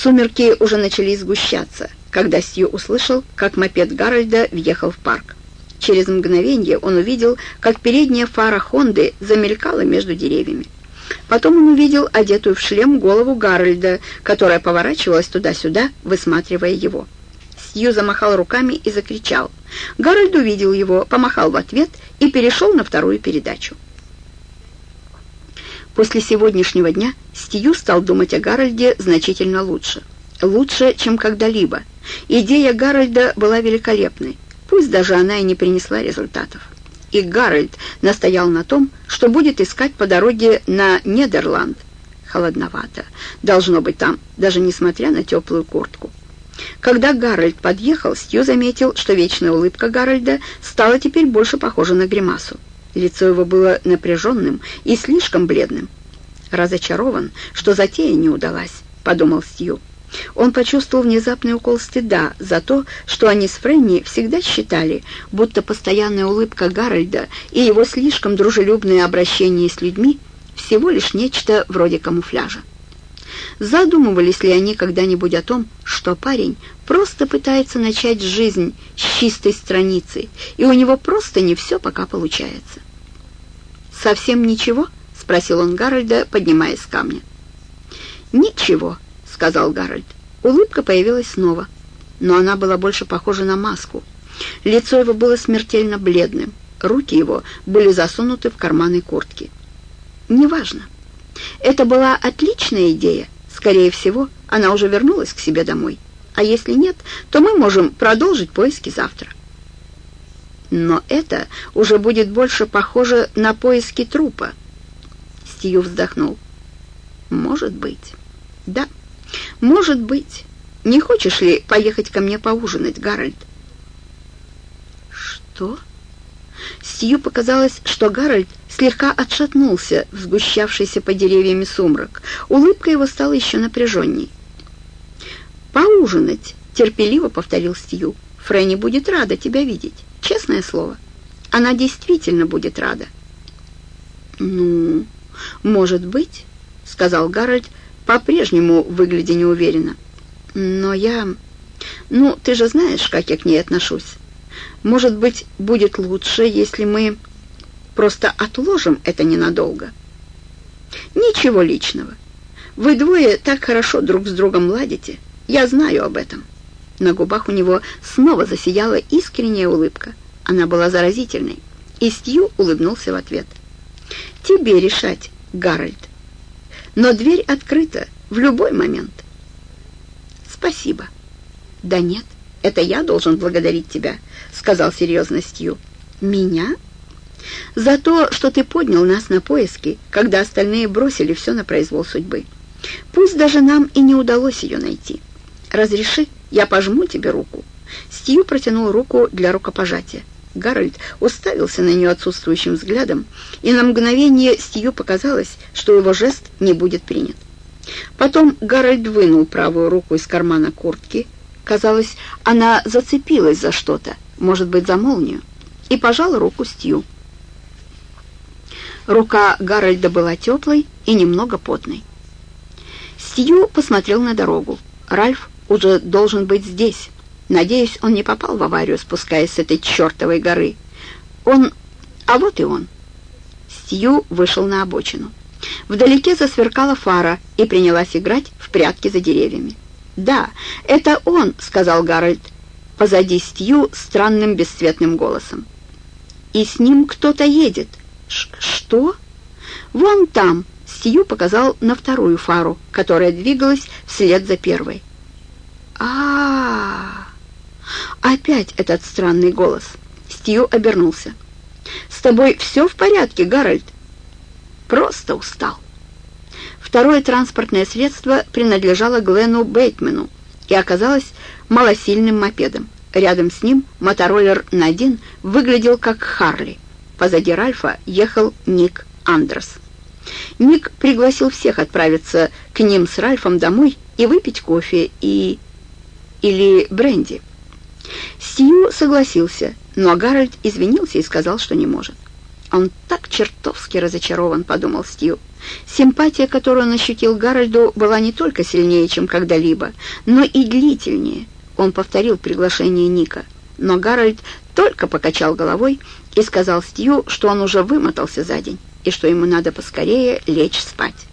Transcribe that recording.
Сумерки уже начали сгущаться, когда Стью услышал, как мопед Гарольда въехал в парк. Через мгновение он увидел, как передняя фара Хонды замелькала между деревьями. Потом он увидел одетую в шлем голову Гарольда, которая поворачивалась туда-сюда, высматривая его. Сью замахал руками и закричал. Гарольд увидел его, помахал в ответ и перешел на вторую передачу. После сегодняшнего дня Стью стал думать о Гарольде значительно лучше. Лучше, чем когда-либо. Идея Гарольда была великолепной, пусть даже она и не принесла результатов. И Гарольд настоял на том, что будет искать по дороге на Нидерланд. Холодновато. Должно быть там, даже несмотря на теплую куртку. Когда Гарольд подъехал, Стью заметил, что вечная улыбка Гарольда стала теперь больше похожа на гримасу. Лицо его было напряженным и слишком бледным. «Разочарован, что затея не удалась», — подумал Стью. Он почувствовал внезапный укол стыда за то, что они с Фрэнни всегда считали, будто постоянная улыбка Гарольда и его слишком дружелюбное обращение с людьми всего лишь нечто вроде камуфляжа. Задумывались ли они когда-нибудь о том, что парень просто пытается начать жизнь с чистой страницы, и у него просто не все пока получается? «Совсем ничего?» — спросил он Гарольда, поднимаясь с камня. «Ничего», — сказал Гарольд. Улыбка появилась снова, но она была больше похожа на маску. Лицо его было смертельно бледным, руки его были засунуты в карманы куртки. «Неважно. Это была отличная идея. Скорее всего, она уже вернулась к себе домой. А если нет, то мы можем продолжить поиски завтра». Но это уже будет больше похоже на поиски трупа. Стью вздохнул. «Может быть. Да, может быть. Не хочешь ли поехать ко мне поужинать, Гарольд?» «Что?» Стью показалось, что Гарольд слегка отшатнулся в сгущавшийся под деревьями сумрак. Улыбка его стала еще напряженней. «Поужинать», — терпеливо повторил Стью. «Фрэнни будет рада тебя видеть, честное слово. Она действительно будет рада». «Ну, может быть», — сказал Гарольд, по-прежнему выглядя неуверенно. «Но я... Ну, ты же знаешь, как я к ней отношусь. Может быть, будет лучше, если мы просто отложим это ненадолго. Ничего личного. Вы двое так хорошо друг с другом ладите. Я знаю об этом. На губах у него снова засияла искренняя улыбка. Она была заразительной. И Стью улыбнулся в ответ. «Тебе решать, Гарольд. Но дверь открыта в любой момент». «Спасибо». «Да нет, это я должен благодарить тебя», — сказал серьезно Стью. «Меня?» «За то, что ты поднял нас на поиски, когда остальные бросили все на произвол судьбы. Пусть даже нам и не удалось ее найти. Разреши, я пожму тебе руку». Стью протянул руку для рукопожатия. Гарольд уставился на нее отсутствующим взглядом, и на мгновение Стью показалось, что его жест не будет принят. Потом Гарольд вынул правую руку из кармана куртки, Казалось, она зацепилась за что-то, может быть, за молнию, и пожала руку Стью. Рука Гарольда была теплой и немного потной. Стью посмотрел на дорогу. Ральф уже должен быть здесь. Надеюсь, он не попал в аварию, спускаясь с этой чертовой горы. Он... А вот и он. Стью вышел на обочину. Вдалеке засверкала фара и принялась играть в прятки за деревьями. «Да, это он», — сказал Гарольд позади Стью странным бесцветным голосом. «И с ним кто-то едет». Ш «Что?» «Вон там», — Стью показал на вторую фару, которая двигалась вслед за первой. а, -а, -а Опять этот странный голос. Стью обернулся. «С тобой все в порядке, Гарольд?» «Просто устал». Второе транспортное средство принадлежало Глену Бейтмену и оказалось малосильным мопедом. Рядом с ним мотороллер Надин выглядел как Харли. Позади Ральфа ехал Ник Андрес. Ник пригласил всех отправиться к ним с Ральфом домой и выпить кофе и... или бренди. Стью согласился, но Гарольд извинился и сказал, что не может. «Он так чертовски разочарован», — подумал Стью. Симпатия, которую он ощутил Гарольду, была не только сильнее, чем когда-либо, но и длительнее. Он повторил приглашение Ника, но Гарольд только покачал головой и сказал Стью, что он уже вымотался за день и что ему надо поскорее лечь спать.